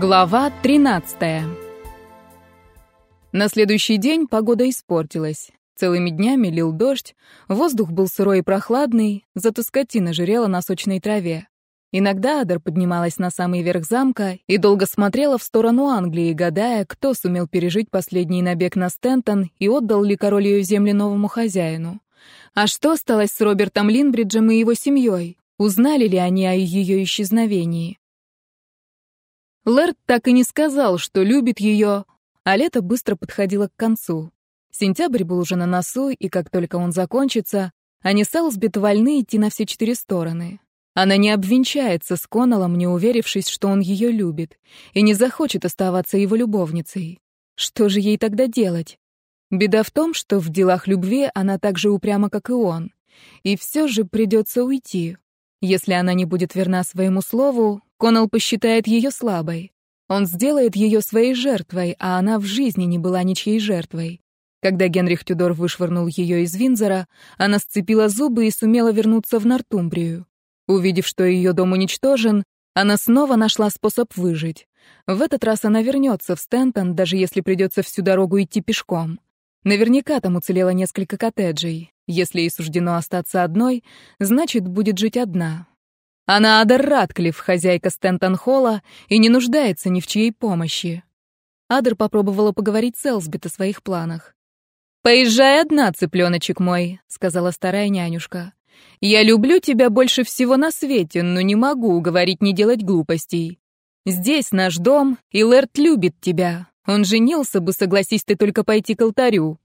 Глава 13. На следующий день погода испортилась. Целыми днями лил дождь, воздух был сырой и прохладный, зато скотина жирела на сочной траве. Иногда Адер поднималась на самый верх замка и долго смотрела в сторону Англии, гадая, кто сумел пережить последний набег на Стентон и отдал ли король ее земли новому хозяину. А что сталось с Робертом Линбриджем и его семьей? Узнали ли они о ее исчезновении? Лэрд так и не сказал, что любит ее, а лето быстро подходило к концу. Сентябрь был уже на носу, и как только он закончится, они с Элсбет вольны идти на все четыре стороны. Она не обвенчается с Коннеллом, не уверившись, что он ее любит, и не захочет оставаться его любовницей. Что же ей тогда делать? Беда в том, что в делах любви она так же упряма, как и он. И все же придется уйти. Если она не будет верна своему слову, Коннелл посчитает ее слабой. Он сделает ее своей жертвой, а она в жизни не была ничьей жертвой. Когда Генрих Тюдор вышвырнул ее из Винзора, она сцепила зубы и сумела вернуться в Нортумбрию. Увидев, что ее дом уничтожен, она снова нашла способ выжить. В этот раз она вернется в Стентон, даже если придется всю дорогу идти пешком. Наверняка там уцелело несколько коттеджей. Если ей суждено остаться одной, значит, будет жить одна. Она Адер Ратклифф, хозяйка Стентон-Холла, и не нуждается ни в чьей помощи. Адер попробовала поговорить с Элсбет о своих планах. «Поезжай одна, цыпленочек мой», — сказала старая нянюшка. «Я люблю тебя больше всего на свете, но не могу уговорить не делать глупостей. Здесь наш дом, и Лэрд любит тебя. Он женился бы, согласись ты только пойти к алтарю».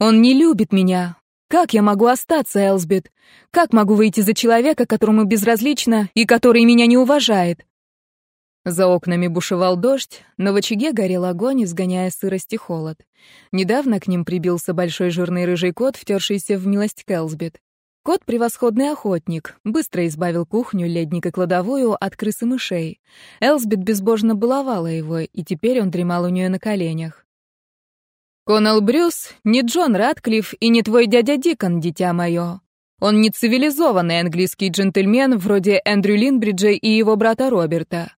«Он не любит меня. Как я могу остаться, Элсбет? Как могу выйти за человека, которому безразлично и который меня не уважает? За окнами бушевал дождь, но в очаге горел огонь, изгоняя сырость и холод. Недавно к ним прибился большой жирный рыжий кот, втершийся в милость к Элсбет. Кот — превосходный охотник, быстро избавил кухню, ледник и кладовую от крыс и мышей. Элсбет безбожно баловала его, и теперь он дремал у нее на коленях. Конал Брюс не Джон Ратклифф и не твой дядя Дикон, дитя мое. Он не цивилизованный английский джентльмен вроде Эндрю Линбриджа и его брата Роберта.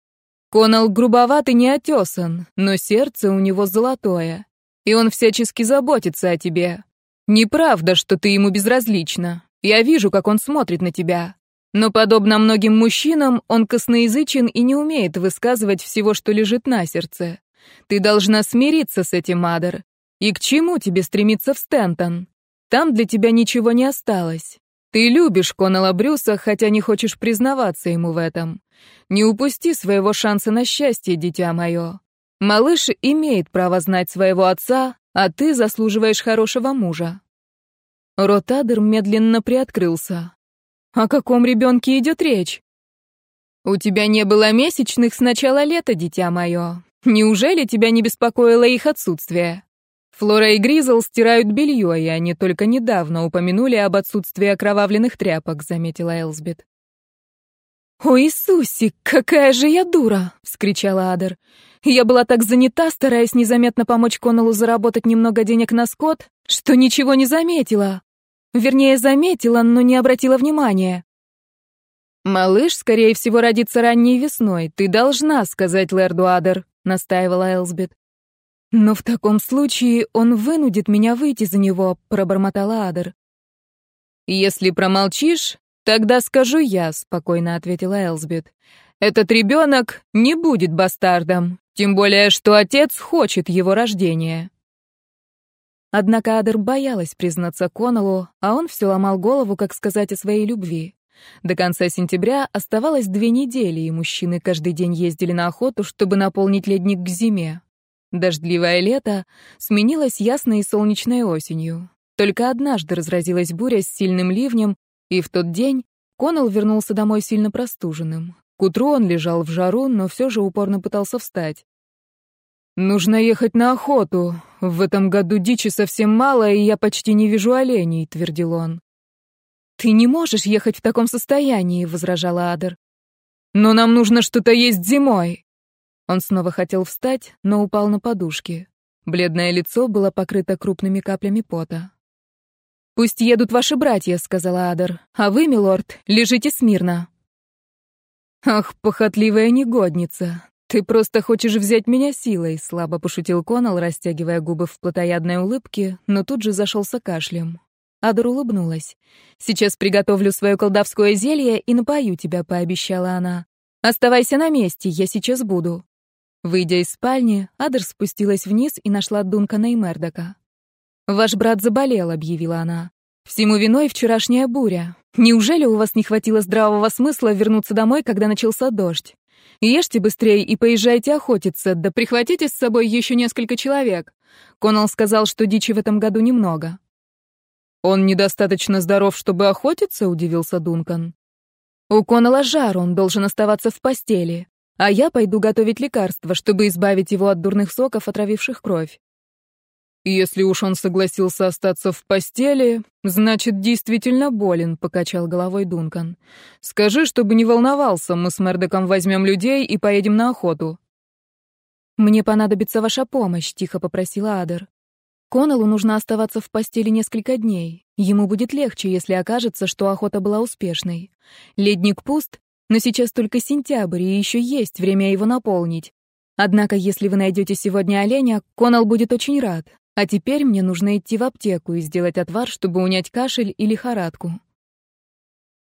Конал грубоват и неотесан, но сердце у него золотое. И он всячески заботится о тебе. Неправда, что ты ему безразлична. Я вижу, как он смотрит на тебя. Но, подобно многим мужчинам, он косноязычен и не умеет высказывать всего, что лежит на сердце. Ты должна смириться с этим, Мадер. И к чему тебе стремиться в Стентон? Там для тебя ничего не осталось. Ты любишь Коннелла Брюса, хотя не хочешь признаваться ему в этом. Не упусти своего шанса на счастье, дитя мое. Малыш имеет право знать своего отца, а ты заслуживаешь хорошего мужа. Ротадер медленно приоткрылся. О каком ребенке идет речь? У тебя не было месячных с начала лета, дитя мое. Неужели тебя не беспокоило их отсутствие? Флора и Гризл стирают белье, и они только недавно упомянули об отсутствии окровавленных тряпок, заметила Элсбет. «О, Иисусе, какая же я дура!» — вскричала Адер. «Я была так занята, стараясь незаметно помочь Коннеллу заработать немного денег на скот, что ничего не заметила. Вернее, заметила, но не обратила внимания». «Малыш, скорее всего, родится ранней весной. Ты должна сказать Лэрду Адер», — настаивала Элсбет. «Но в таком случае он вынудит меня выйти за него», — пробормотала Адер. «Если промолчишь, тогда скажу я», — спокойно ответила Элсбет. «Этот ребенок не будет бастардом, тем более, что отец хочет его рождения». Однако Адер боялась признаться Коннеллу, а он все ломал голову, как сказать о своей любви. До конца сентября оставалось две недели, и мужчины каждый день ездили на охоту, чтобы наполнить ледник к зиме. Дождливое лето сменилось ясной и солнечной осенью. Только однажды разразилась буря с сильным ливнем, и в тот день Коннелл вернулся домой сильно простуженным. К утру он лежал в жару, но все же упорно пытался встать. «Нужно ехать на охоту. В этом году дичи совсем мало, и я почти не вижу оленей», — твердил он. «Ты не можешь ехать в таком состоянии», — возражала Адер. «Но нам нужно что-то есть зимой. Он снова хотел встать, но упал на подушки. Бледное лицо было покрыто крупными каплями пота. «Пусть едут ваши братья», — сказала Адер, — «а вы, милорд, лежите смирно». «Ах, похотливая негодница, «Ты просто хочешь взять меня силой», — слабо пошутил Конал, растягивая губы в плотоядной улыбке, но тут же зашелся кашлем. Адор улыбнулась. «Сейчас приготовлю свое колдовское зелье и напою тебя», — пообещала она. «Оставайся на месте, я сейчас буду». Выйдя из спальни, Адер спустилась вниз и нашла Дункана и Мердока. «Ваш брат заболел», — объявила она. «Всему виной вчерашняя буря. Неужели у вас не хватило здравого смысла вернуться домой, когда начался дождь? Ешьте быстрее и поезжайте охотиться, да прихватите с собой еще несколько человек. Конал сказал, что дичи в этом году немного. Он недостаточно здоров, чтобы охотиться, удивился Дункан. У Конала жар, он должен оставаться в постели, а я пойду готовить лекарства, чтобы избавить его от дурных соков, отравивших кровь. «Если уж он согласился остаться в постели, значит, действительно болен», — покачал головой Дункан. «Скажи, чтобы не волновался, мы с Мердоком возьмем людей и поедем на охоту». «Мне понадобится ваша помощь», — тихо попросила Адер. «Коннеллу нужно оставаться в постели несколько дней. Ему будет легче, если окажется, что охота была успешной. Ледник пуст, но сейчас только сентябрь, и еще есть время его наполнить. Однако, если вы найдете сегодня оленя, Конал будет очень рад. А теперь мне нужно идти в аптеку и сделать отвар, чтобы унять кашель и лихорадку.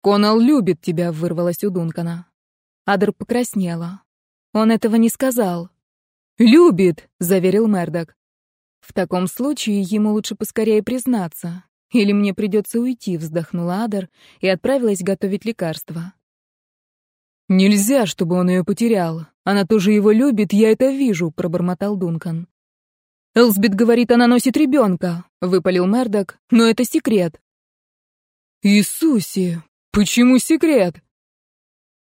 «Конал любит тебя», — вырвалась у Дункана. Адер покраснела. Он этого не сказал. «Любит», — заверил Мердок. «В таком случае ему лучше поскорее признаться. Или мне придется уйти», — вздохнула Адер и отправилась готовить лекарство. «Нельзя, чтобы он ее потерял. Она тоже его любит, я это вижу», — пробормотал Дункан. «Элсбит говорит, она носит ребенка», — выпалил Мердок, — «но это секрет». «Иисусе, почему секрет?»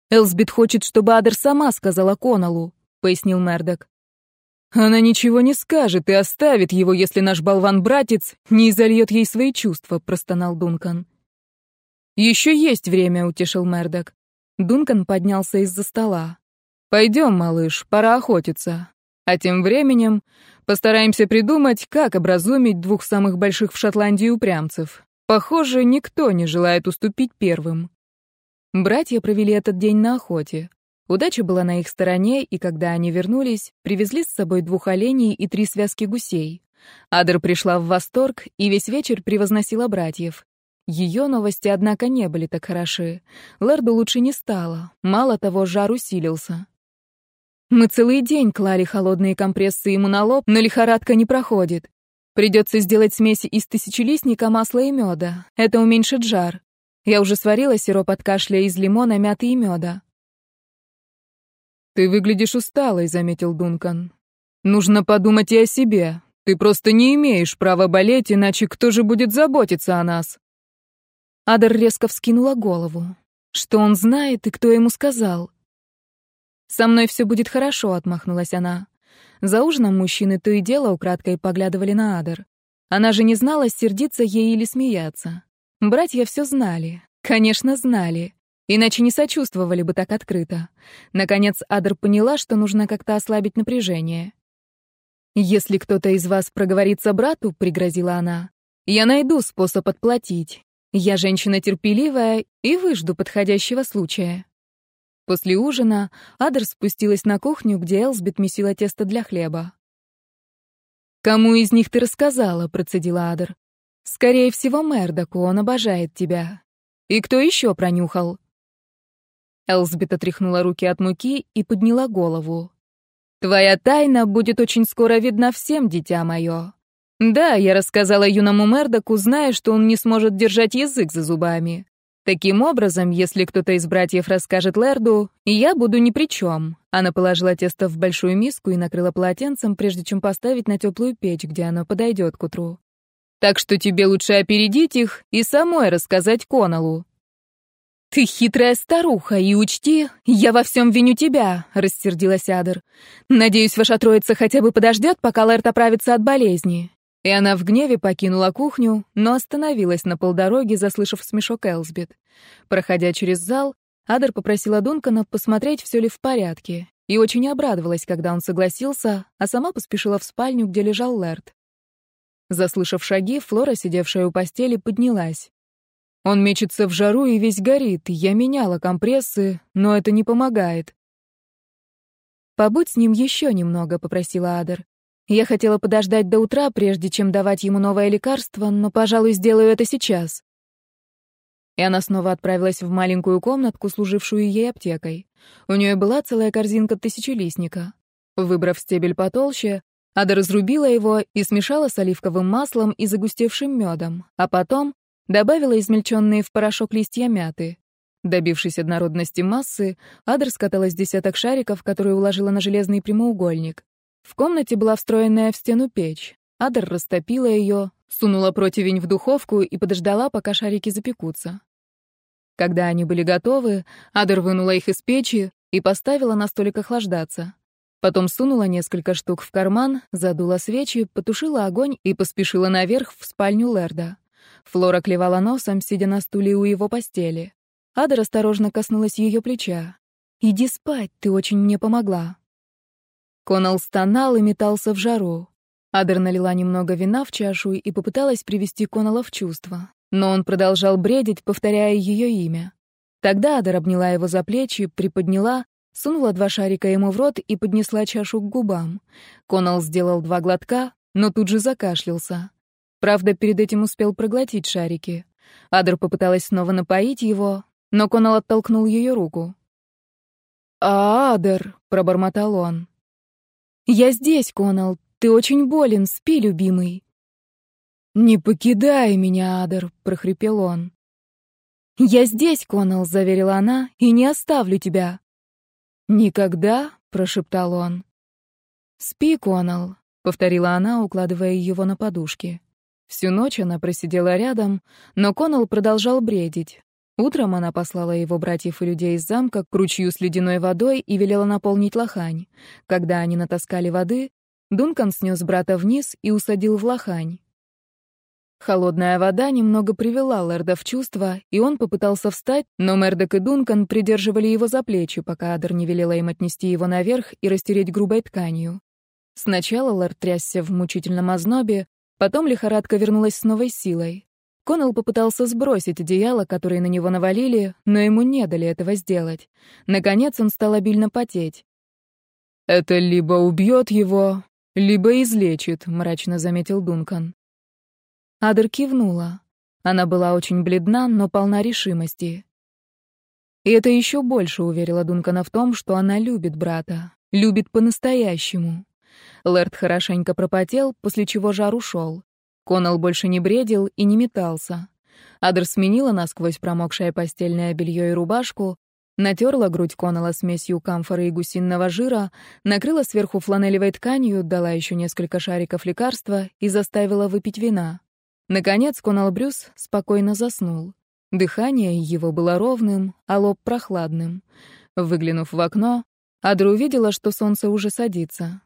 «Элсбит хочет, чтобы Адер сама сказала Коналу», — пояснил Мердок. «Она ничего не скажет и оставит его, если наш болван-братец не изольет ей свои чувства», — простонал Дункан. «Еще есть время», — утешил Мердок. Дункан поднялся из-за стола. «Пойдем, малыш, пора охотиться. А тем временем постараемся придумать, как образумить двух самых больших в Шотландии упрямцев. Похоже, никто не желает уступить первым. Братья провели этот день на охоте. Удача была на их стороне, и когда они вернулись, привезли с собой двух оленей и три связки гусей. Адер пришла в восторг и весь вечер превозносила братьев. Ее новости, однако, не были так хороши. Лэрду лучше не стало. Мало того, жар усилился. Мы целый день клали холодные компрессы ему на лоб, но лихорадка не проходит. Придется сделать смеси из тысячелистника, масла и меда. Это уменьшит жар. Я уже сварила сироп от кашля из лимона, мяты и меда. «Ты выглядишь усталой», — заметил Дункан. «Нужно подумать и о себе. Ты просто не имеешь права болеть, иначе кто же будет заботиться о нас?» Адер резко вскинула голову. Что он знает и кто ему сказал? «Со мной все будет хорошо», — отмахнулась она. За ужином мужчины то и дело украдкой поглядывали на Адер. Она же не знала, сердиться ей или смеяться. Братья все знали. Конечно, знали. Иначе не сочувствовали бы так открыто. Наконец Адер поняла, что нужно как-то ослабить напряжение. «Если кто-то из вас проговорится брату», — пригрозила она, — «я найду способ отплатить. Я женщина терпеливая и выжду подходящего случая». После ужина Адер спустилась на кухню, где Элсбет месила тесто для хлеба. «Кому из них ты рассказала?» — процедила Адер. «Скорее всего, Мердоку, он обожает тебя. И кто еще пронюхал?» Элсбет отряхнула руки от муки и подняла голову. «Твоя тайна будет очень скоро видна всем, дитя мое. Да, я рассказала юному Мердоку, зная, что он не сможет держать язык за зубами. Таким образом, если кто-то из братьев расскажет Лерду, я буду ни при чем. Она положила тесто в большую миску и накрыла полотенцем, прежде чем поставить на теплую печь, где оно подойдет к утру. Так что тебе лучше опередить их и самой рассказать Коналу. «Ты хитрая старуха, и учти, я во всем виню тебя», — рассердилась Адер. «Надеюсь, ваша троица хотя бы подождет, пока Лэрд оправится от болезни. И она в гневе покинула кухню, но остановилась на полдороге, заслышав смешок Элсбет. Проходя через зал, Адер попросила Дункана посмотреть, все ли в порядке, и очень обрадовалась, когда он согласился, а сама поспешила в спальню, где лежал Лэрд. Заслышав шаги, Флора, сидевшая у постели, поднялась. «Он мечется в жару и весь горит, я меняла компрессы, но это не помогает». «Побудь с ним еще немного», — попросила Адер. «Я хотела подождать до утра, прежде чем давать ему новое лекарство, но, пожалуй, сделаю это сейчас». И она снова отправилась в маленькую комнатку, служившую ей аптекой. У нее была целая корзинка тысячелистника. Выбрав стебель потолще, Ада разрубила его и смешала с оливковым маслом и загустевшим медом, а потом добавила измельченные в порошок листья мяты. Добившись однородности массы, Адр скатала с десяток шариков, которые уложила на железный прямоугольник. В комнате была встроенная в стену печь. Адр растопила ее, сунула противень в духовку и подождала, пока шарики запекутся. Когда они были готовы, Адр вынула их из печи и поставила на столик охлаждаться. Потом сунула несколько штук в карман, задула свечи, потушила огонь и поспешила наверх в спальню Лерда. Флора клевала носом, сидя на стуле у его постели. Адер осторожно коснулась ее плеча. «Иди спать, ты очень мне помогла». Конал стонал и метался в жару. Адер налила немного вина в чашу и попыталась привести Конала в чувство. Но он продолжал бредить, повторяя ее имя. Тогда Адер обняла его за плечи, приподняла, сунула два шарика ему в рот и поднесла чашу к губам. Конал сделал два глотка, но тут же закашлялся. Правда, перед этим успел проглотить шарики. Адер попыталась снова напоить его, но Конал оттолкнул ее руку. «Адер», — пробормотал он. «Я здесь, Конал. Ты очень болен. Спи, любимый». «Не покидай меня, Адер», — прохрипел он. «Я здесь, Конал», — заверила она, — «и не оставлю тебя». «Никогда», — прошептал он. «Спи, Конал», — повторила она, укладывая его на подушки. Всю ночь она просидела рядом, но Конал продолжал бредить. Утром она послала его братьев и людей из замка к ручью с ледяной водой и велела наполнить лохань. Когда они натаскали воды, Дункан снес брата вниз и усадил в лохань. Холодная вода немного привела Лерда в чувство, и он попытался встать, но Мердок и Дункан придерживали его за плечи, пока Адер не велела им отнести его наверх и растереть грубой тканью. Сначала Лерд трясся в мучительном ознобе, потом лихорадка вернулась с новой силой. Коннелл попытался сбросить одеяло, которое на него навалили, но ему не дали этого сделать. Наконец он стал обильно потеть. «Это либо убьет его, либо излечит», — мрачно заметил Дункан. Адер кивнула. Она была очень бледна, но полна решимости. И это еще больше уверило Дункана в том, что она любит брата, любит по-настоящему. Лэрд хорошенько пропотел, после чего жар ушел. Конал больше не бредил и не метался. Адр сменила насквозь промокшее постельное белье и рубашку, натерла грудь Конала смесью камфоры и гусиного жира, накрыла сверху фланелевой тканью, дала еще несколько шариков лекарства и заставила выпить вина. Наконец Конал Брюс спокойно заснул. Дыхание его было ровным, а лоб прохладным. Выглянув в окно, Адра увидела, что солнце уже садится.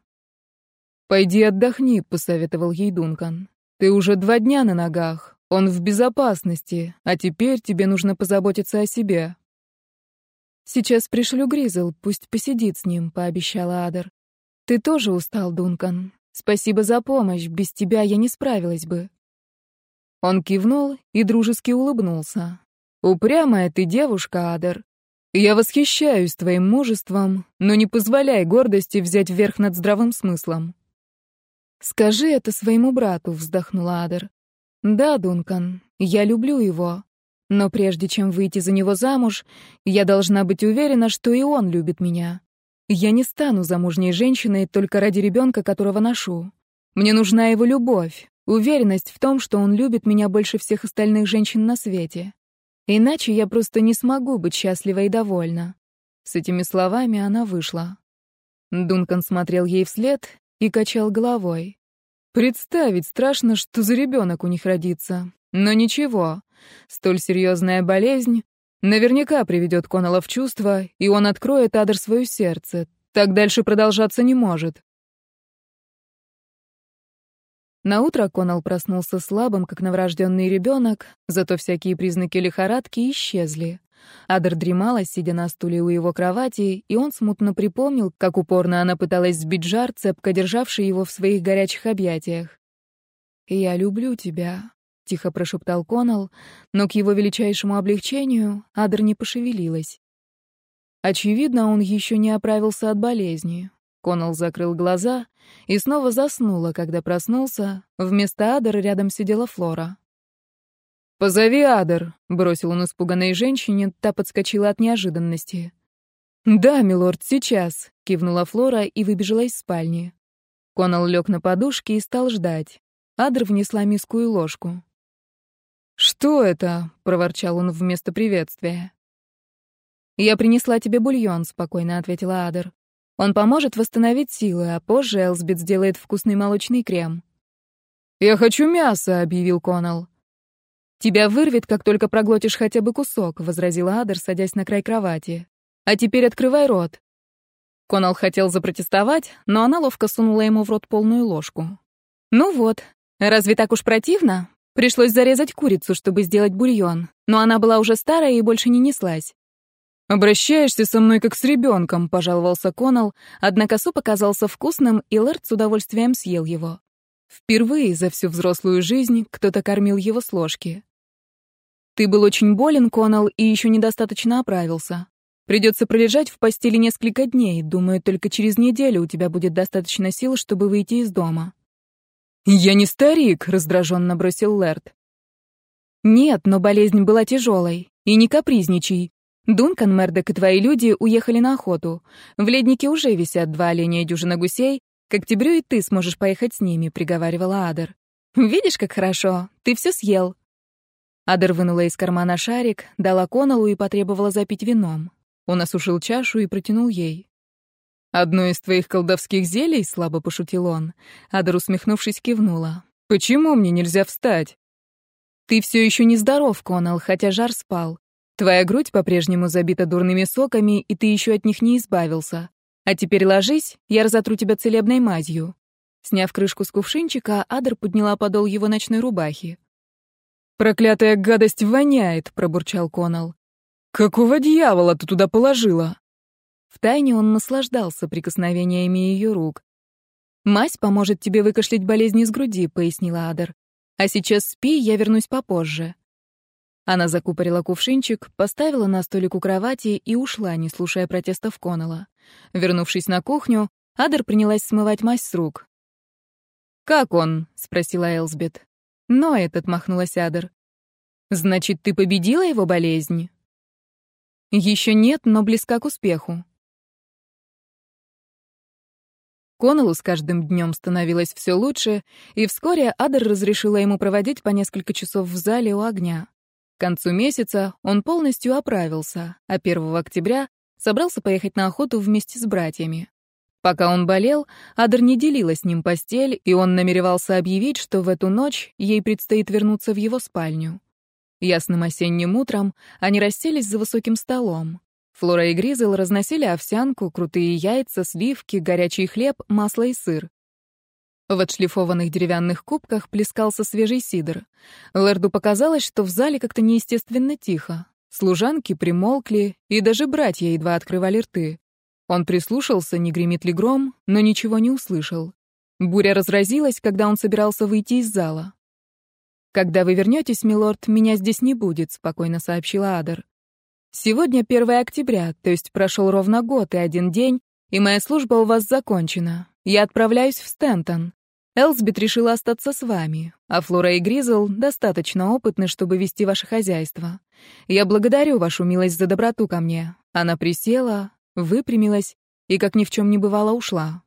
«Пойди отдохни», — посоветовал ей Дункан. Ты уже два дня на ногах, он в безопасности, а теперь тебе нужно позаботиться о себе». «Сейчас пришлю Гризл, пусть посидит с ним», — пообещала Адер. «Ты тоже устал, Дункан. Спасибо за помощь, без тебя я не справилась бы». Он кивнул и дружески улыбнулся. «Упрямая ты девушка, Адер. Я восхищаюсь твоим мужеством, но не позволяй гордости взять верх над здравым смыслом. «Скажи это своему брату», — вздохнула Адер. «Да, Дункан, я люблю его. Но прежде чем выйти за него замуж, я должна быть уверена, что и он любит меня. Я не стану замужней женщиной только ради ребенка, которого ношу. Мне нужна его любовь, уверенность в том, что он любит меня больше всех остальных женщин на свете. Иначе я просто не смогу быть счастлива и довольна». С этими словами она вышла. Дункан смотрел ей вслед, и качал головой. Представить страшно, что за ребенок у них родится. Но ничего, столь серьезная болезнь наверняка приведет Конала в чувство, и он откроет Адер свое сердце. Так дальше продолжаться не может. На утро Конал проснулся слабым, как новорожденный ребенок, зато всякие признаки лихорадки исчезли. Адер дремала, сидя на стуле у его кровати, и он смутно припомнил, как упорно она пыталась сбить жар, цепко державший его в своих горячих объятиях. «Я люблю тебя», — тихо прошептал Конал, но к его величайшему облегчению Адер не пошевелилась. Очевидно, он еще не оправился от болезни. Коннелл закрыл глаза и снова заснула, когда проснулся. Вместо Адера рядом сидела Флора. «Позови Адер», — бросил он испуганной женщине, та подскочила от неожиданности. «Да, милорд, сейчас», — кивнула Флора и выбежала из спальни. Коннелл лег на подушке и стал ждать. Адр внесла миску и ложку. «Что это?» — проворчал он вместо приветствия. «Я принесла тебе бульон», — спокойно ответила Адер. «Он поможет восстановить силы, а позже Элсбет сделает вкусный молочный крем». «Я хочу мясо», — объявил Коннелл. «Тебя вырвет, как только проглотишь хотя бы кусок», — возразила Адер, садясь на край кровати. «А теперь открывай рот». Коннелл хотел запротестовать, но она ловко сунула ему в рот полную ложку. «Ну вот, разве так уж противно? Пришлось зарезать курицу, чтобы сделать бульон, но она была уже старая и больше не неслась. «Обращаешься со мной как с ребенком», — пожаловался Коннелл, однако суп оказался вкусным, и Лэрд с удовольствием съел его. Впервые за всю взрослую жизнь кто-то кормил его с ложки. «Ты был очень болен, Коннелл, и еще недостаточно оправился. Придется пролежать в постели несколько дней. Думаю, только через неделю у тебя будет достаточно сил, чтобы выйти из дома». «Я не старик», — раздраженно бросил Лэрд. «Нет, но болезнь была тяжелой. И не капризничай. Дункан, Мердок и твои люди уехали на охоту. В леднике уже висят два оленя и дюжина гусей. К октябрю и ты сможешь поехать с ними», — приговаривала Адер. «Видишь, как хорошо. Ты все съел». Адер вынула из кармана шарик, дала Конолу и потребовала запить вином. Он осушил чашу и протянул ей. «Одно из твоих колдовских зелий?» — слабо пошутил он. Адер, усмехнувшись, кивнула. «Почему мне нельзя встать?» «Ты все еще не здоров, Конал, хотя жар спал. Твоя грудь по-прежнему забита дурными соками, и ты еще от них не избавился. А теперь ложись, я разотру тебя целебной мазью». Сняв крышку с кувшинчика, Адер подняла подол его ночной рубахи. «Проклятая гадость воняет», — пробурчал Конал. «Какого дьявола ты туда положила?» Втайне он наслаждался прикосновениями ее рук. «Мазь поможет тебе выкашлять болезнь из груди», — пояснила Адер. «А сейчас спи, я вернусь попозже». Она закупорила кувшинчик, поставила на столик у кровати и ушла, не слушая протестов Коннелла. Вернувшись на кухню, Адер принялась смывать мазь с рук. «Как он?» — спросила Элсбет. «Но этот», — махнулась Адер. «Значит, ты победила его болезнь?» «Еще нет, но близка к успеху. Коннеллу с каждым днем становилось все лучше, и вскоре Адер разрешила ему проводить по несколько часов в зале у огня. К концу месяца он полностью оправился, а 1 октября собрался поехать на охоту вместе с братьями. Пока он болел, Адер не делила с ним постель, и он намеревался объявить, что в эту ночь ей предстоит вернуться в его спальню. Ясным осенним утром они расселись за высоким столом. Флора и Гризел разносили овсянку, крутые яйца, сливки, горячий хлеб, масло и сыр. В отшлифованных деревянных кубках плескался свежий сидр. Лэрду показалось, что в зале как-то неестественно тихо. Служанки примолкли, и даже братья едва открывали рты. Он прислушался, не гремит ли гром, но ничего не услышал. Буря разразилась, когда он собирался выйти из зала. «Когда вы вернетесь, милорд, меня здесь не будет», — спокойно сообщила Адер. Сегодня 1 октября, то есть прошел ровно год и один день, и моя служба у вас закончена. Я отправляюсь в Стентон. Элсбит решила остаться с вами, а Флора и Гризл достаточно опытны, чтобы вести ваше хозяйство. Я благодарю вашу милость за доброту ко мне. Она присела, выпрямилась и, как ни в чем не бывало, ушла.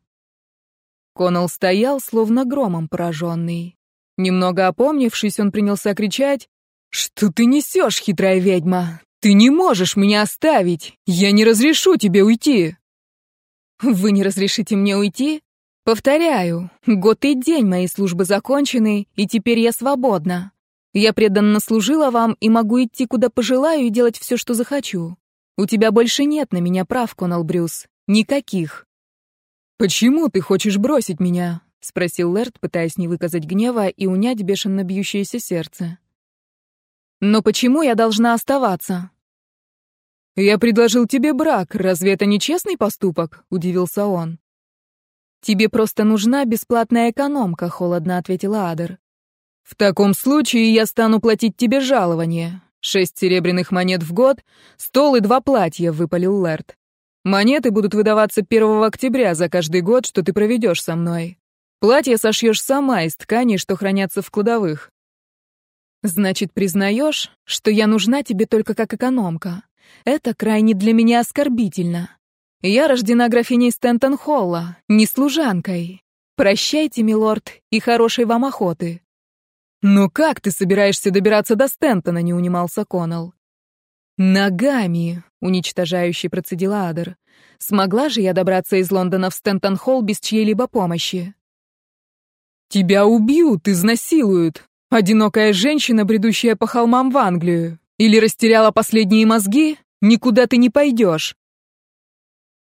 Коннелл стоял, словно громом пораженный. Немного опомнившись, он принялся кричать «Что ты несешь, хитрая ведьма? Ты не можешь меня оставить! Я не разрешу тебе уйти!» «Вы не разрешите мне уйти?» «Повторяю, год и день моей службы закончены, и теперь я свободна. Я преданно служила вам и могу идти, куда пожелаю, и делать все, что захочу. У тебя больше нет на меня прав, Конал Брюс. Никаких». «Почему ты хочешь бросить меня?» — спросил Лэрд, пытаясь не выказать гнева и унять бешено бьющееся сердце. Но почему я должна оставаться? Я предложил тебе брак, разве это не честный поступок? удивился он. Тебе просто нужна бесплатная экономка, холодно ответила Адер. В таком случае я стану платить тебе жалование. Шесть серебряных монет в год, стол и два платья, выпалил Лэрд. Монеты будут выдаваться 1 октября за каждый год, что ты проведешь со мной. Платье сошьешь сама из тканей, что хранятся в кладовых. Значит, признаешь, что я нужна тебе только как экономка. Это крайне для меня оскорбительно. Я рождена графиней Стентон-Холла, не служанкой. Прощайте, милорд, и хорошей вам охоты. «Но как ты собираешься добираться до Стентона?» — не унимался Коннелл. «Ногами», — уничтожающе процедила Адер. «Смогла же я добраться из Лондона в Стентон-Холл без чьей-либо помощи?» «Тебя убьют, изнасилуют. Одинокая женщина, бредущая по холмам в Англию. Или растеряла последние мозги? Никуда ты не пойдешь».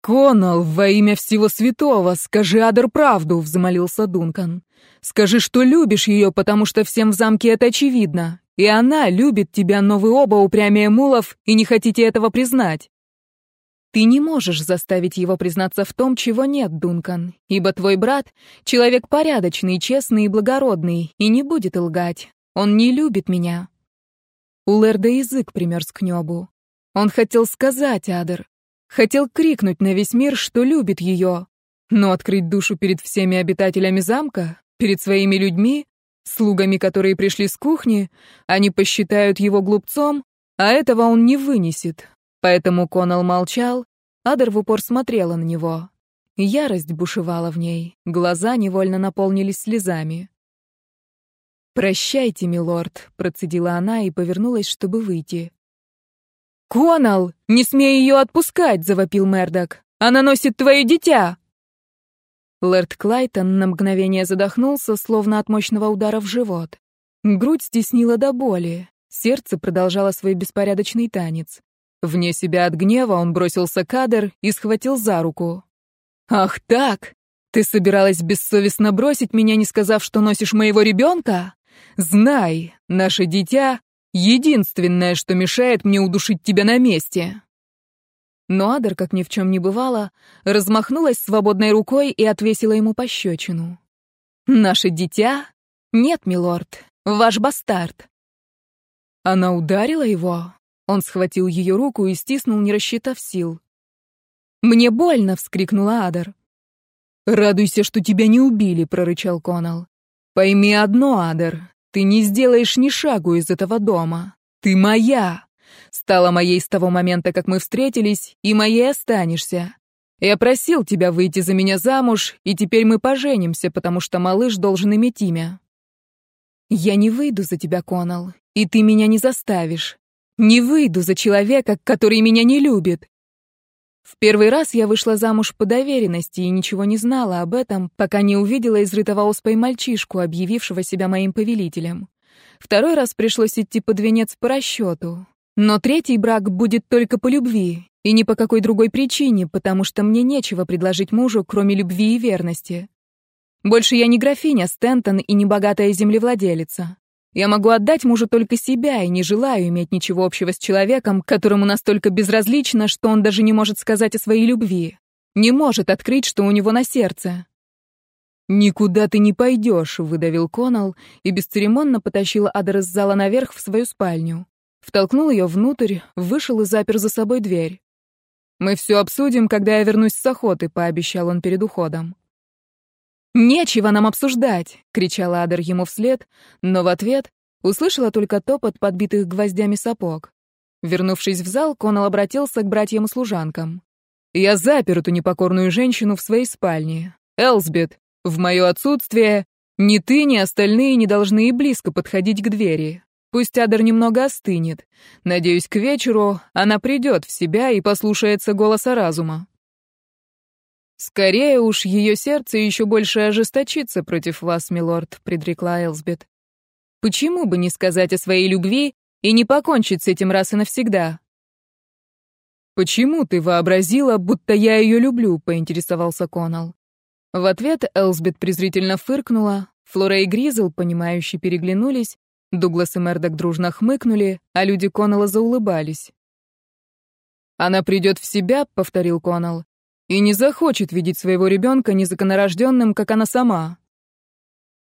«Коннелл, во имя всего святого, скажи Адер правду», — взмолился Дункан. «Скажи, что любишь ее, потому что всем в замке это очевидно. И она любит тебя, но вы оба упрямее мулов и не хотите этого признать». «Ты не можешь заставить его признаться в том, чего нет, Дункан, ибо твой брат — человек порядочный, честный и благородный, и не будет лгать. Он не любит меня». У Лерда язык примерз к небу. Он хотел сказать, Адер, Хотел крикнуть на весь мир, что любит ее. Но открыть душу перед всеми обитателями замка, перед своими людьми, слугами, которые пришли с кухни, они посчитают его глупцом, а этого он не вынесет. Поэтому Конал молчал, Адер в упор смотрела на него. Ярость бушевала в ней, глаза невольно наполнились слезами. «Прощайте, милорд», — процедила она и повернулась, чтобы выйти. «Конал, не смей ее отпускать!» — завопил Мердок. «Она носит твое дитя!» Лэрд Клайтон на мгновение задохнулся, словно от мощного удара в живот. Грудь стеснила до боли, сердце продолжало свой беспорядочный танец. Вне себя от гнева он бросился к Адер и схватил за руку. «Ах так! Ты собиралась бессовестно бросить меня, не сказав, что носишь моего ребенка? Знай, наше дитя Единственное, что мешает мне удушить тебя на месте. Но Адер, как ни в чем не бывало, размахнулась свободной рукой и отвесила ему пощечину. «Наше дитя? Нет, милорд, ваш бастард». Она ударила его. Он схватил ее руку и стиснул, не рассчитав сил. «Мне больно!» — вскрикнула Адер. «Радуйся, что тебя не убили!» — прорычал Конал. «Пойми одно, Адер, ты не сделаешь ни шагу из этого дома. Ты моя. Стала моей с того момента, как мы встретились, и моей останешься. Я просил тебя выйти за меня замуж, и теперь мы поженимся, потому что малыш должен иметь имя. Я не выйду за тебя, Конал, и ты меня не заставишь. Не выйду за человека, который меня не любит. В первый раз я вышла замуж по доверенности и ничего не знала об этом, пока не увидела изрытого оспой мальчишку, объявившего себя моим повелителем. Второй раз пришлось идти под венец по расчету. Но третий брак будет только по любви, и ни по какой другой причине, потому что мне нечего предложить мужу, кроме любви и верности. Больше я не графиня Стентон и не богатая землевладелица. Я могу отдать мужу только себя и не желаю иметь ничего общего с человеком, которому настолько безразлично, что он даже не может сказать о своей любви. Не может открыть, что у него на сердце. «Никуда ты не пойдешь», — выдавил Конал и бесцеремонно потащил Адер из зала наверх в свою спальню. Втолкнул ее внутрь, вышел и запер за собой дверь. «Мы все обсудим, когда я вернусь с охоты», — пообещал он перед уходом. «Нечего нам обсуждать!» — кричала Адер ему вслед, но в ответ услышала только топот подбитых гвоздями сапог. Вернувшись в зал, Конал обратился к братьям-служанкам. «Я запер эту непокорную женщину в своей спальне. Элсбет, в мое отсутствие ни ты, ни остальные не должны и близко подходить к двери. Пусть Адер немного остынет. Надеюсь, к вечеру она придет в себя и послушается голоса разума». «Скорее уж, ее сердце еще больше ожесточится против вас, милорд», — предрекла Элсбет. «Почему бы не сказать о своей любви и не покончить с этим раз и навсегда?» «Почему ты вообразила, будто я ее люблю?» — поинтересовался Конал. В ответ Элсбет презрительно фыркнула, Флора и Гризл, понимающие, переглянулись, Дуглас и Мердок дружно хмыкнули, а люди Конала заулыбались. «Она придет в себя», — повторил Конал, и не захочет видеть своего ребенка незаконорожденным, как она сама.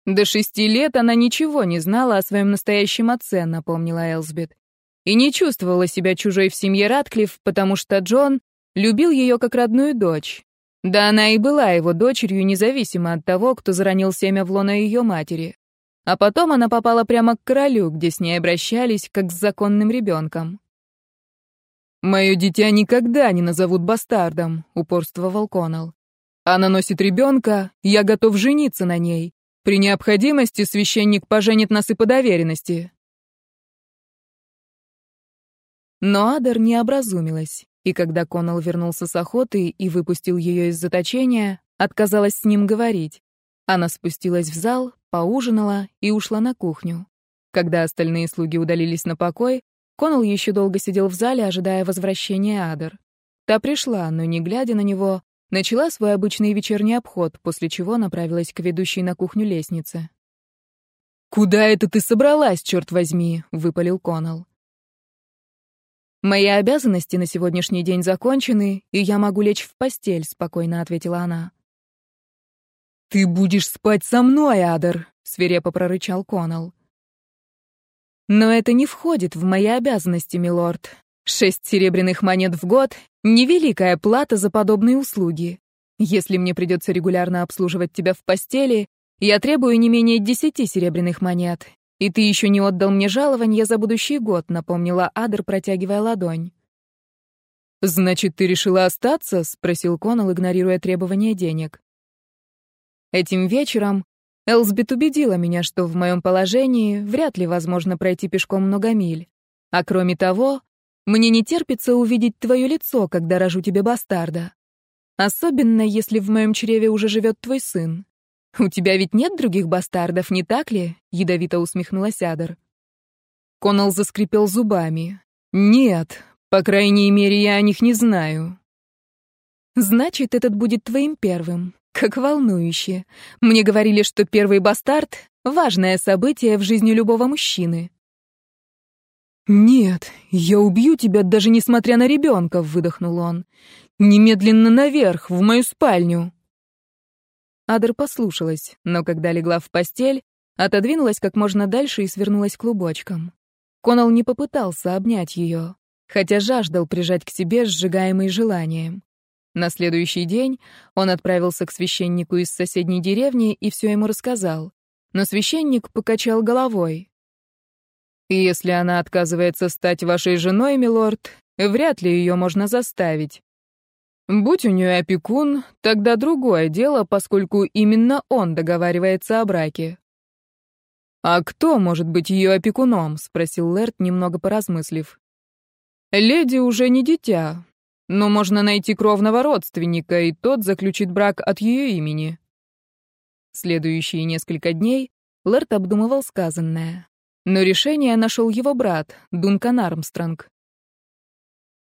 До шести лет она ничего не знала о своем настоящем отце, напомнила Элсбет. И не чувствовала себя чужой в семье Ратклифф, потому что Джон Любил ее как родную дочь. Да она и была его дочерью, независимо от того, кто заронил семя в лоно ее матери. А потом она попала прямо к королю, где с ней обращались, как с законным ребенком. «Мое дитя никогда не назовут бастардом», — упорствовал Коннелл. «Она носит ребенка, я готов жениться на ней. При необходимости священник поженит нас и по доверенности». Но Адар не образумилась, и когда Коннелл вернулся с охоты и выпустил ее из заточения, отказалась с ним говорить. Она спустилась в зал, поужинала и ушла на кухню. Когда остальные слуги удалились на покой, Коннелл еще долго сидел в зале, ожидая возвращения Адер. Та пришла, но, не глядя на него, начала свой обычный вечерний обход, после чего направилась к ведущей на кухню лестнице. «Куда это ты собралась, черт возьми?» — выпалил Коннелл. «Мои обязанности на сегодняшний день закончены, и я могу лечь в постель», — спокойно ответила она. «Ты будешь спать со мной, Адер!» — свирепо прорычал Коннелл. «Но это не входит в мои обязанности, милорд. Шесть серебряных монет в год — невеликая плата за подобные услуги. Если мне придется регулярно обслуживать тебя в постели, я требую не менее десяти серебряных монет. И ты еще не отдал мне жалование за будущий год», — напомнила Адер, протягивая ладонь. «Значит, ты решила остаться?» — спросил Коннелл, игнорируя требования денег. Этим вечером Элсбет убедила меня, что в моем положении вряд ли возможно пройти пешком много миль. А кроме того, мне не терпится увидеть твое лицо, когда рожу тебе бастарда. Особенно, если в моем чреве уже живет твой сын. У тебя ведь нет других бастардов, не так ли? Ядовито усмехнулась Адер. Коннелл заскрипел зубами. Нет, по крайней мере, я о них не знаю. Значит, этот будет твоим первым. Как волнующе. Мне говорили, что первый бастард — важное событие в жизни любого мужчины. «Нет, я убью тебя, даже несмотря на ребенка», — выдохнул он. «Немедленно наверх, в мою спальню». Адер послушалась, но когда легла в постель, отодвинулась как можно дальше и свернулась клубочком. Конал не попытался обнять ее, хотя жаждал прижать к себе, сжигаемый желанием. На следующий день он отправился к священнику из соседней деревни и все ему рассказал. Но священник покачал головой. «Если она отказывается стать вашей женой, милорд, вряд ли ее можно заставить. Будь у нее опекун, тогда другое дело, поскольку именно он договаривается о браке». «А кто может быть ее опекуном?» — спросил Лерт, немного поразмыслив. «Леди уже не дитя, но можно найти кровного родственника, и тот заключит брак от ее имени. Следующие несколько дней Лэрт обдумывал сказанное. Но решение нашел его брат, Дункан Армстронг.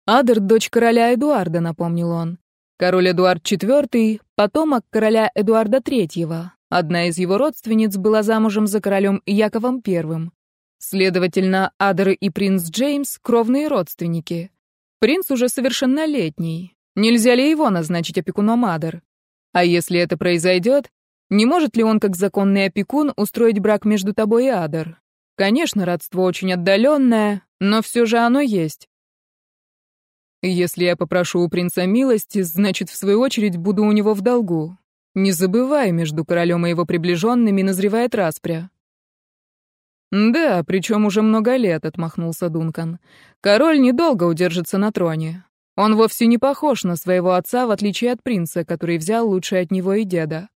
«Адер — дочь короля Эдуарда», — напомнил он. Король Эдуард IV — потомок короля Эдуарда III. Одна из его родственниц была замужем за королем Яковом I. Следовательно, Адер и принц Джеймс — кровные родственники. Принц уже совершеннолетний. Нельзя ли его назначить опекуном Адер? А если это произойдет, не может ли он, как законный опекун, устроить брак между тобой и Адер? Конечно, родство очень отдаленное, но все же оно есть. Если я попрошу у принца милости, значит, в свою очередь буду у него в долгу. Не забывай, между королем и его приближенными назревает распря. «Да, причем уже много лет», — отмахнулся Дункан. «Король недолго удержится на троне. Он вовсе не похож на своего отца, в отличие от принца, который взял лучшее от него и деда.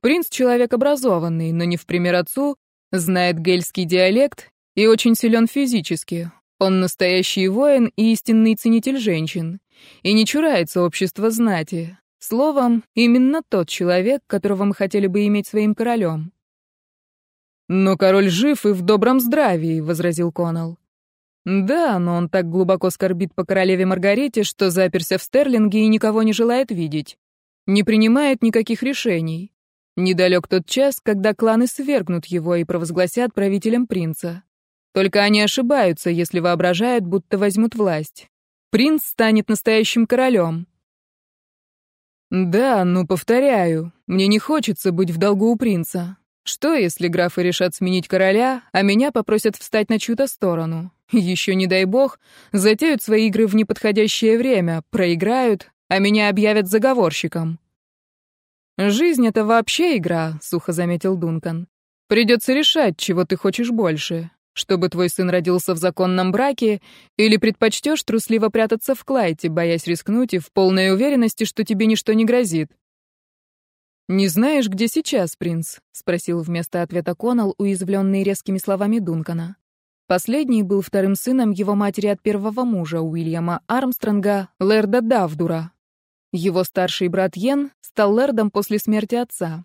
Принц — человек образованный, но не в пример отцу, знает гельский диалект и очень силен физически. Он настоящий воин и истинный ценитель женщин. И не чурается общества знати. Словом, именно тот человек, которого мы хотели бы иметь своим королем. «Но король жив и в добром здравии», — возразил Коннелл. «Да, но он так глубоко скорбит по королеве Маргарите, что заперся в Стерлинге и никого не желает видеть. Не принимает никаких решений. Недалек тот час, когда кланы свергнут его и провозгласят правителем принца. Только они ошибаются, если воображают, будто возьмут власть. Принц станет настоящим королем». «Да, ну повторяю, мне не хочется быть в долгу у принца. Что, если графы решат сменить короля, а меня попросят встать на чью-то сторону? Еще не дай бог, затеют свои игры в неподходящее время, проиграют, а меня объявят заговорщиком». «Жизнь — это вообще игра», — сухо заметил Дункан. «Придется решать, чего ты хочешь больше. Чтобы твой сын родился в законном браке, или предпочтешь трусливо прятаться в Клайте, боясь рискнуть и в полной уверенности, что тебе ничто не грозит». «Не знаешь, где сейчас, принц?» — спросил вместо ответа Коннелл, уязвленный резкими словами Дункана. Последний был вторым сыном его матери от первого мужа, Уильяма Армстронга, Лерда Давдура, его старший брат Йен стал лэрдом после смерти отца.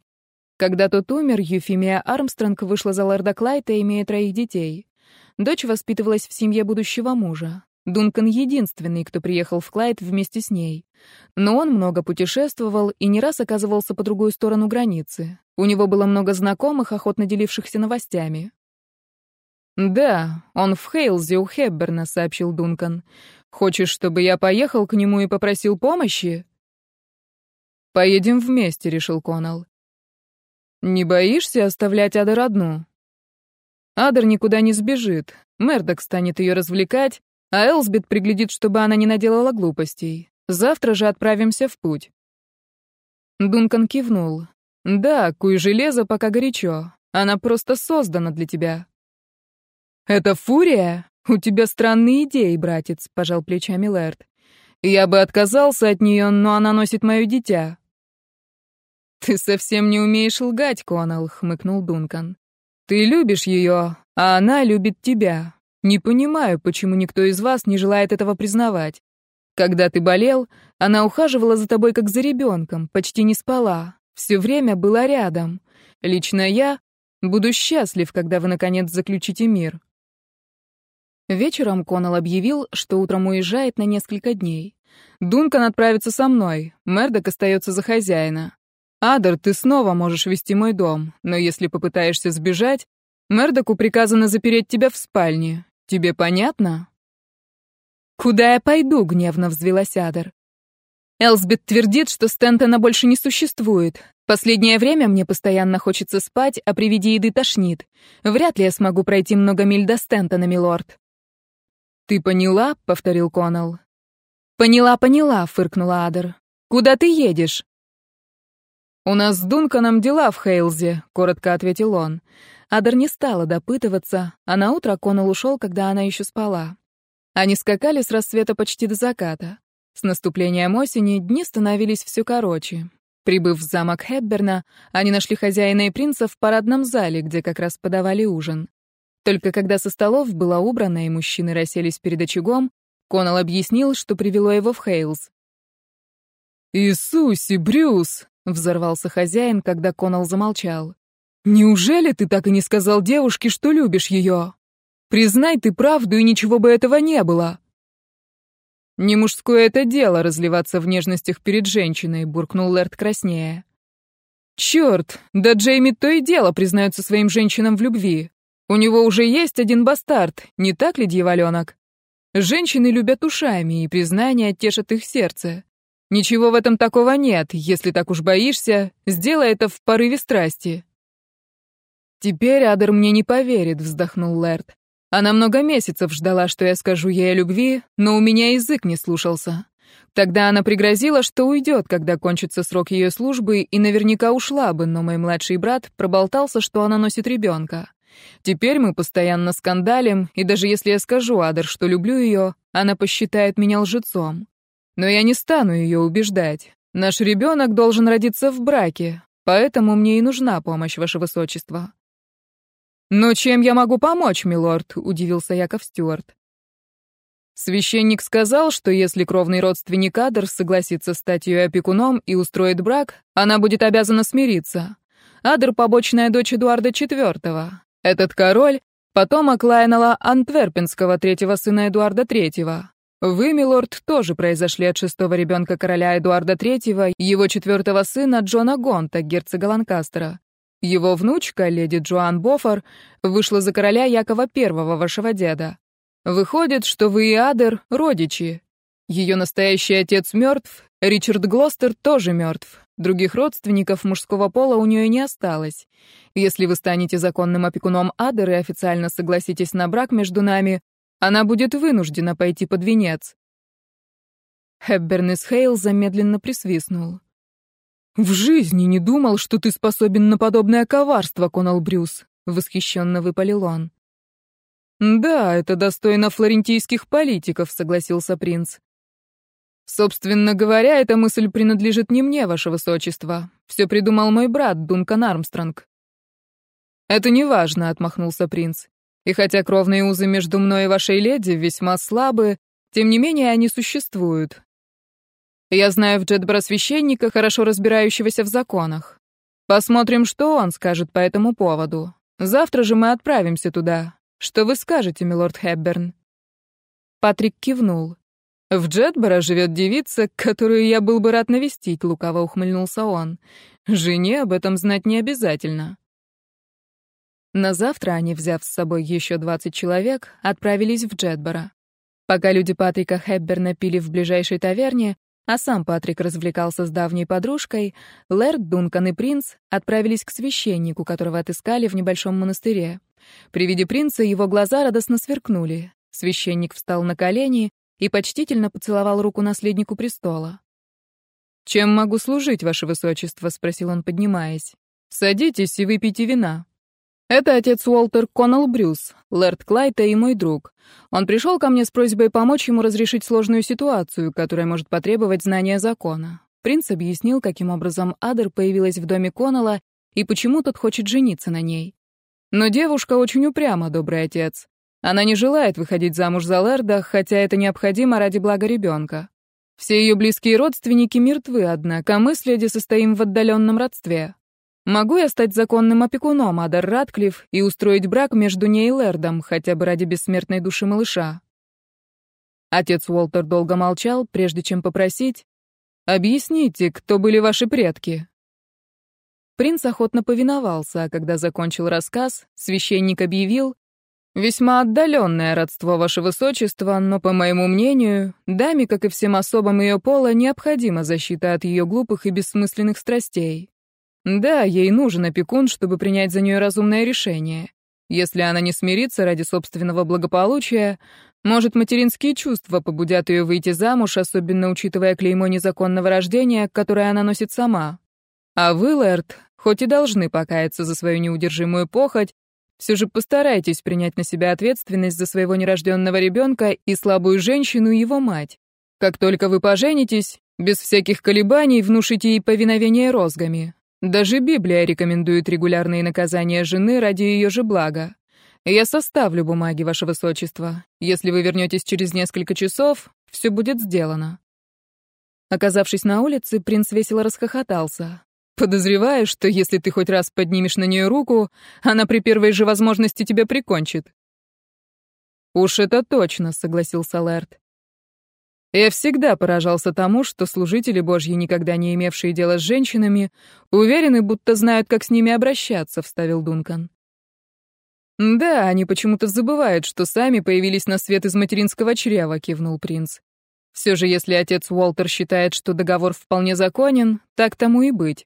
Когда тот умер, Юфимия Армстронг вышла за лэрда Клайта, имея троих детей. Дочь воспитывалась в семье будущего мужа. Дункан единственный, кто приехал в Клайд вместе с ней. Но он много путешествовал и не раз оказывался по другую сторону границы. У него было много знакомых, охотно делившихся новостями. «Да, он в Хейлзе у Хепберна», — сообщил Дункан. «Хочешь, чтобы я поехал к нему и попросил помощи?» «Поедем вместе», — решил Коннелл. «Не боишься оставлять Адер одну?» Адер никуда не сбежит. Мердок станет ее развлекать, а Элсбет приглядит, чтобы она не наделала глупостей. Завтра же отправимся в путь. Дункан кивнул. «Да, куй железо, пока горячо. Она просто создана для тебя». «Это фурия? У тебя странные идеи, братец», — пожал плечами Лэрд. «Я бы отказался от нее, но она носит мое дитя. «Ты совсем не умеешь лгать, Коннелл», — хмыкнул Дункан. «Ты любишь ее, а она любит тебя. Не понимаю, почему никто из вас не желает этого признавать. Когда ты болел, она ухаживала за тобой как за ребенком, почти не спала, все время была рядом. Лично я буду счастлив, когда вы, наконец, заключите мир». Вечером Коннелл объявил, что утром уезжает на несколько дней. Дункан отправится со мной, Мердок остается за хозяина. «Адер, ты снова можешь вести мой дом, но если попытаешься сбежать, Мердоку приказано запереть тебя в спальне. Тебе понятно?» «Куда я пойду?» — гневно взвелась Адер. Элсбет твердит, что Стентона больше не существует. Последнее время мне постоянно хочется спать, а при виде еды тошнит. Вряд ли я смогу пройти много миль до Стентона, милорд. «Ты поняла?» — повторил Коннелл. «Поняла, поняла», — фыркнула Адер. «Куда ты едешь?» «У нас с Дунканом дела в Хейлзе», — коротко ответил он. Адер не стала допытываться, а на утро Коннелл ушел, когда она еще спала. Они скакали с рассвета почти до заката. С наступлением осени дни становились все короче. Прибыв в замок Хепберна, они нашли хозяина и принца в парадном зале, где как раз подавали ужин. Только когда со столов было убрано и мужчины расселись перед очагом, Коннелл объяснил, что привело его в Хейлз. «Иисусе, Брюс!» — взорвался хозяин, когда Коннелл замолчал. «Неужели ты так и не сказал девушке, что любишь ее? Признай ты правду, и ничего бы этого не было!» «Не мужское это дело разливаться в нежностях перед женщиной», — буркнул Лэрд краснее. «Черт, да Джейми то и дело признается своим женщинам в любви. У него уже есть один бастард, не так ли, дьяволенок? Женщины любят ушами, и признания тешат их сердце. Ничего в этом такого нет. Если так уж боишься, сделай это в порыве страсти. Теперь Адер мне не поверит, вздохнул Лэрд. Она много месяцев ждала, что я скажу ей о любви, но у меня язык не слушался. Тогда она пригрозила, что уйдет, когда кончится срок ее службы, и наверняка ушла бы, но мой младший брат проболтался, что она носит ребенка. Теперь мы постоянно скандалим, и даже если я скажу Адер, что люблю ее, она посчитает меня лжецом. Но я не стану ее убеждать. Наш ребенок должен родиться в браке, поэтому мне и нужна помощь, ваше высочество». «Но чем я могу помочь, милорд?» — удивился Яков Стюарт. Священник сказал, что если кровный родственник Адер согласится стать ее опекуном и устроит брак, она будет обязана смириться. Адер — побочная дочь Эдуарда IV. Этот король — потомок Лайнела Антверпенского, третьего сына Эдуарда III. Вы, милорд, тоже произошли от шестого ребенка короля Эдуарда III его четвертого сына Джона Гонта, герцога Ланкастера. Его внучка, леди Джоан Бофор, вышла за короля Якова I, вашего деда. Выходит, что вы и Адер — родичи. Ее настоящий отец мертв, Ричард Глостер тоже мертв. Других родственников мужского пола у нее не осталось. Если вы станете законным опекуном Адер и официально согласитесь на брак между нами, она будет вынуждена пойти под венец. Хэббернес Хейл замедленно присвистнул. «В жизни не думал, что ты способен на подобное коварство, Конал Брюс», — восхищенно выпалил он. «Да, это достойно флорентийских политиков», — согласился принц. «Собственно говоря, эта мысль принадлежит не мне, ваше высочество. Все придумал мой брат, Дункан Армстронг». «Это не важно», — отмахнулся принц. «И хотя кровные узы между мной и вашей леди весьма слабы, тем не менее они существуют. Я знаю в Джетбора священника, хорошо разбирающегося в законах. Посмотрим, что он скажет по этому поводу. Завтра же мы отправимся туда. Что вы скажете, милорд Хэбберн?» Патрик кивнул. «В Джетбора живет девица, которую я был бы рад навестить», — лукаво ухмыльнулся он. «Жене об этом знать не обязательно». На завтра они, взяв с собой еще 20 человек, отправились в Джетбора. Пока люди Патрика Хэбберна пили в ближайшей таверне, а сам Патрик развлекался с давней подружкой, Лэрд, Дункан и принц отправились к священнику, которого отыскали в небольшом монастыре. При виде принца его глаза радостно сверкнули. Священник встал на колени и почтительно поцеловал руку наследнику престола. «Чем могу служить, ваше высочество?» — спросил он, поднимаясь. «Садитесь и выпейте вина». Это отец Уолтер Коннелл Брюс, Лэрд Клайта и мой друг. Он пришел ко мне с просьбой помочь ему разрешить сложную ситуацию, которая может потребовать знания закона. Принц объяснил, каким образом Адер появилась в доме Коннелла и почему тот хочет жениться на ней. Но девушка очень упряма, добрый отец. Она не желает выходить замуж за Лэрда, хотя это необходимо ради блага ребенка. Все ее близкие родственники мертвы, однако мы с леди состоим в отдаленном родстве. Могу я стать законным опекуном Адар Радклифф и устроить брак между ней и Лэрдом, хотя бы ради бессмертной души малыша?» Отец Уолтер долго молчал, прежде чем попросить «Объясните, кто были ваши предки?» Принц охотно повиновался, а когда закончил рассказ, священник объявил «Весьма отдаленное родство, ваше высочество, но, по моему мнению, даме, как и всем особам ее пола, необходима защита от ее глупых и бессмысленных страстей. Да, ей нужен опекун, чтобы принять за нее разумное решение. Если она не смирится ради собственного благополучия, может, материнские чувства побудят ее выйти замуж, особенно учитывая клеймо незаконного рождения, которое она носит сама. А вы, Лэрд, хоть и должны покаяться за свою неудержимую похоть, все же постарайтесь принять на себя ответственность за своего нерожденного ребенка и слабую женщину, его мать. Как только вы поженитесь, без всяких колебаний внушите ей повиновение розгами. Даже Библия рекомендует регулярные наказания жены ради ее же блага. Я составлю бумаги, ваше высочество. Если вы вернетесь через несколько часов, все будет сделано». Оказавшись на улице, принц весело расхохотался. «Подозреваю, что если ты хоть раз поднимешь на нее руку, она при первой же возможности тебя прикончит». «Уж это точно», — согласился Лэрд. Я всегда поражался тому, что служители Божьи, никогда не имевшие дела с женщинами, уверены, будто знают, как с ними обращаться, вставил Дункан. Да, они почему-то забывают, что сами появились на свет из материнского чрева, кивнул принц. Все же, если отец Уолтер считает, что договор вполне законен, так тому и быть.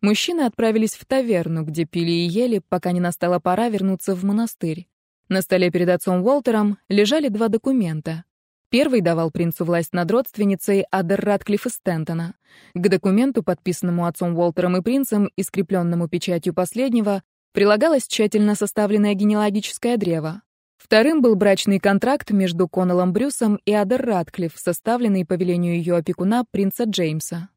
Мужчины отправились в таверну, где пили и ели, пока не настала пора вернуться в монастырь. На столе перед отцом Уолтером лежали два документа. Первый давал принцу власть над родственницей Адер Ратклифф из Стентона. К документу, подписанному отцом Уолтером и принцем и скрепленному печатью последнего, прилагалось тщательно составленное генеалогическое древо. Вторым был брачный контракт между Коннеллом Брюсом и Адер Ратклифф, составленный по велению ее опекуна, принца Джеймса.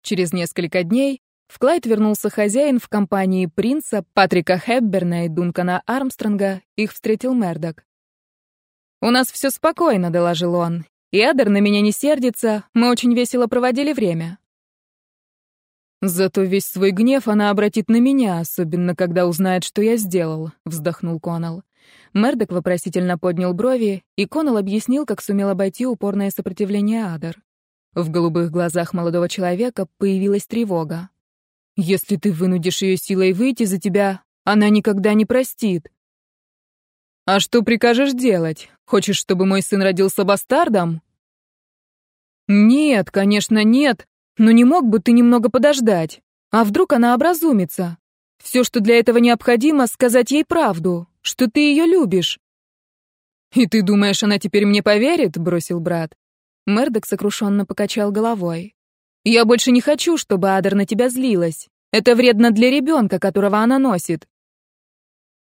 Через несколько дней в Клайд вернулся хозяин в компании принца, Патрика Хепберна и Дункана Армстронга, их встретил Мердок. «У нас все спокойно», — доложил он. «И Адер на меня не сердится, мы очень весело проводили время». «Зато весь свой гнев она обратит на меня, особенно когда узнает, что я сделал», — вздохнул Коннелл. Мердок вопросительно поднял брови, и Коннелл объяснил, как сумел обойти упорное сопротивление Адер. В голубых глазах молодого человека появилась тревога. «Если ты вынудишь ее силой выйти за тебя, она никогда не простит. «А что прикажешь делать? Хочешь, чтобы мой сын родился бастардом?» «Нет, конечно, нет. Но не мог бы ты немного подождать? А вдруг она образумится? Все, что для этого необходимо, сказать ей правду, что ты ее любишь». «И ты думаешь, она теперь мне поверит?» — бросил брат. Мердок сокрушенно покачал головой. «Я больше не хочу, чтобы Адер на тебя злилась. Это вредно для ребенка, которого она носит».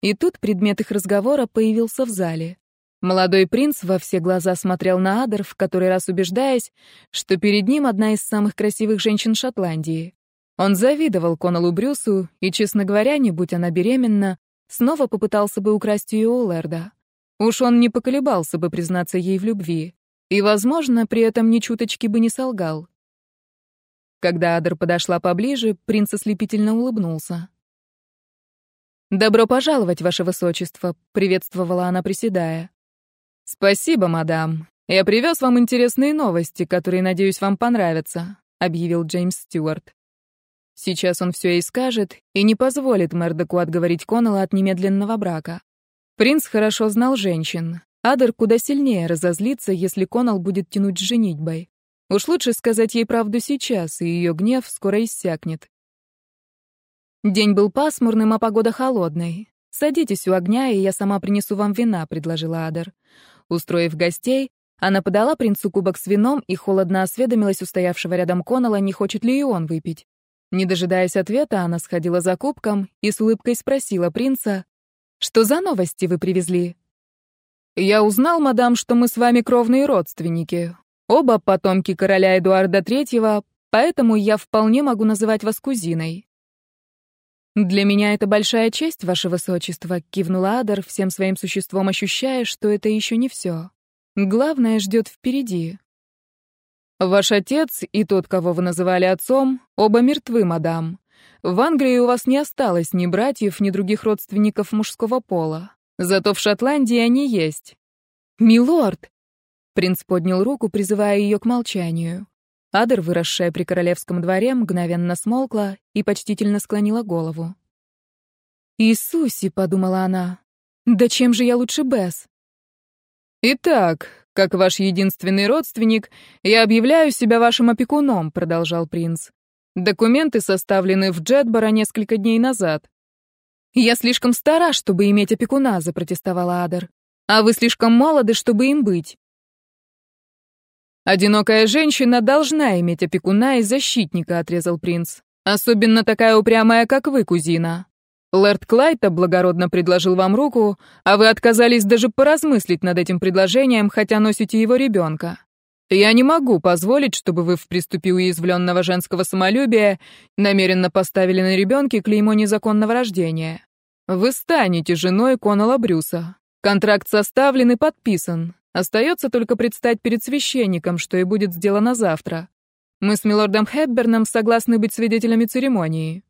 И тут предмет их разговора появился в зале. Молодой принц во все глаза смотрел на Адер, в который раз убеждаясь, что перед ним одна из самых красивых женщин Шотландии. Он завидовал Коналу Брюсу и, честно говоря, не будь она беременна, снова попытался бы украсть ее у Лерда. Уж он не поколебался бы признаться ей в любви. И, возможно, при этом ни чуточки бы не солгал. Когда Адер подошла поближе, принц ослепительно улыбнулся. «Добро пожаловать, ваше высочество», — приветствовала она, приседая. «Спасибо, мадам. Я привез вам интересные новости, которые, надеюсь, вам понравятся», — объявил Джеймс Стюарт. Сейчас он все и скажет, и не позволит Мердоку отговорить Коннелла от немедленного брака. Принц хорошо знал женщин. Адер куда сильнее разозлится, если Конал будет тянуть с женитьбой. Уж лучше сказать ей правду сейчас, и ее гнев скоро иссякнет. День был пасмурным, а погода холодной. «Садитесь у огня, и я сама принесу вам вина», — предложила Адер. Устроив гостей, она подала принцу кубок с вином и холодно осведомилась у стоявшего рядом Конала, не хочет ли и он выпить. Не дожидаясь ответа, она сходила за кубком и с улыбкой спросила принца, «Что за новости вы привезли?» «Я узнал, мадам, что мы с вами кровные родственники. Оба потомки короля Эдуарда III, поэтому я вполне могу называть вас кузиной». «Для меня это большая честь, ваше высочество», — кивнула Адар, всем своим существом ощущая, что это еще не все. «Главное ждет впереди». «Ваш отец и тот, кого вы называли отцом, оба мертвы, мадам. В Англии у вас не осталось ни братьев, ни других родственников мужского пола. Зато в Шотландии они есть. «Милорд!» Принц поднял руку, призывая ее к молчанию. Адер, выросшая при королевском дворе, мгновенно смолкла и почтительно склонила голову. «Иисусе!» — подумала она. «Да чем же я лучше Бесс?» «Итак, как ваш единственный родственник, я объявляю себя вашим опекуном», — продолжал принц. «Документы составлены в Джетборо несколько дней назад. «Я слишком стара, чтобы иметь опекуна», — запротестовала Адер. «А вы слишком молоды, чтобы им быть». «Одинокая женщина должна иметь опекуна и защитника», — отрезал принц. «Особенно такая упрямая, как вы, кузина. Лэрд Клайта благородно предложил вам руку, а вы отказались даже поразмыслить над этим предложением, хотя носите его ребенка. Я не могу позволить, чтобы вы в приступе уязвленного женского самолюбия намеренно поставили на ребенке клеймо незаконного рождения. Вы станете женой Конала Брюса. Контракт составлен и подписан. Остается только предстать перед священником, что и будет сделано завтра. Мы с милордом Хепберном согласны быть свидетелями церемонии».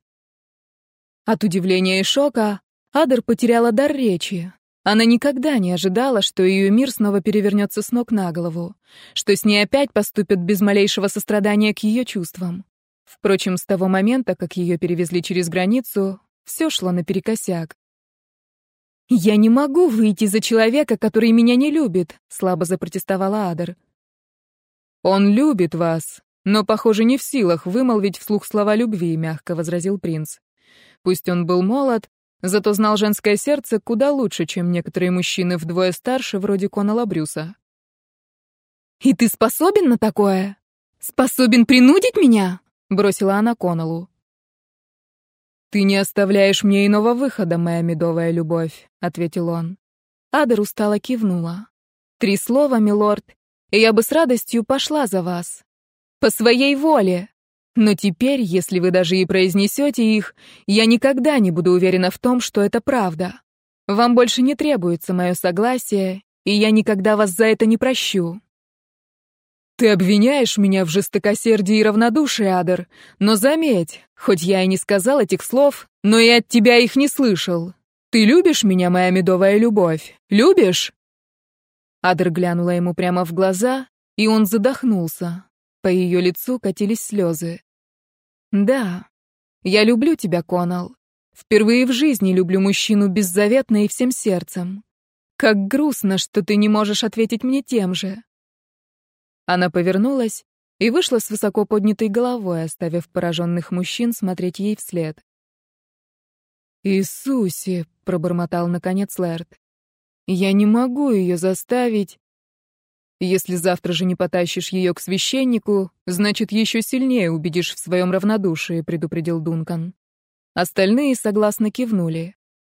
От удивления и шока Адер потеряла дар речи. Она никогда не ожидала, что ее мир снова перевернется с ног на голову, что с ней опять поступят без малейшего сострадания к ее чувствам. Впрочем, с того момента, как ее перевезли через границу, все шло наперекосяк. «Я не могу выйти за человека, который меня не любит», — слабо запротестовала Адер. «Он любит вас, но, похоже, не в силах вымолвить вслух слова любви», — мягко возразил принц. Пусть он был молод, Зато знал женское сердце куда лучше, чем некоторые мужчины вдвое старше, вроде Конала Брюса. «И ты способен на такое? Способен принудить меня?» — бросила она Коналу. «Ты не оставляешь мне иного выхода, моя медовая любовь», — ответил он. Адер устало кивнула. «Три слова, милорд, и я бы с радостью пошла за вас. По своей воле. Но теперь, если вы даже и произнесете их, я никогда не буду уверена в том, что это правда. Вам больше не требуется мое согласие, и я никогда вас за это не прощу. Ты обвиняешь меня в жестокосердии и равнодушии, Адер, но заметь, хоть я и не сказал этих слов, но и от тебя их не слышал. Ты любишь меня, моя медовая любовь? Любишь? Адер глянула ему прямо в глаза, и он задохнулся. По ее лицу катились слезы. «Да, я люблю тебя, Конал. Впервые в жизни люблю мужчину беззаветно и всем сердцем. Как грустно, что ты не можешь ответить мне тем же». Она повернулась и вышла с высоко поднятой головой, оставив пораженных мужчин смотреть ей вслед. «Иисусе!» — пробормотал наконец Лэрд. Я не могу ее заставить. Если завтра же не потащишь ее к священнику, значит, еще сильнее убедишь в своем равнодушии, предупредил Дункан. Остальные согласно кивнули.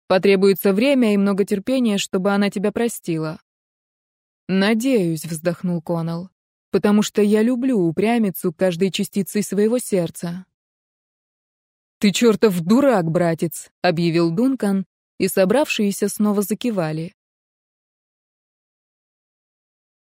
Потребуется время и много терпения, чтобы она тебя простила. Надеюсь, вздохнул Коннелл, потому что я люблю упрямицу каждой частицей своего сердца. Ты чертов дурак, братец, объявил Дункан, и собравшиеся снова закивали.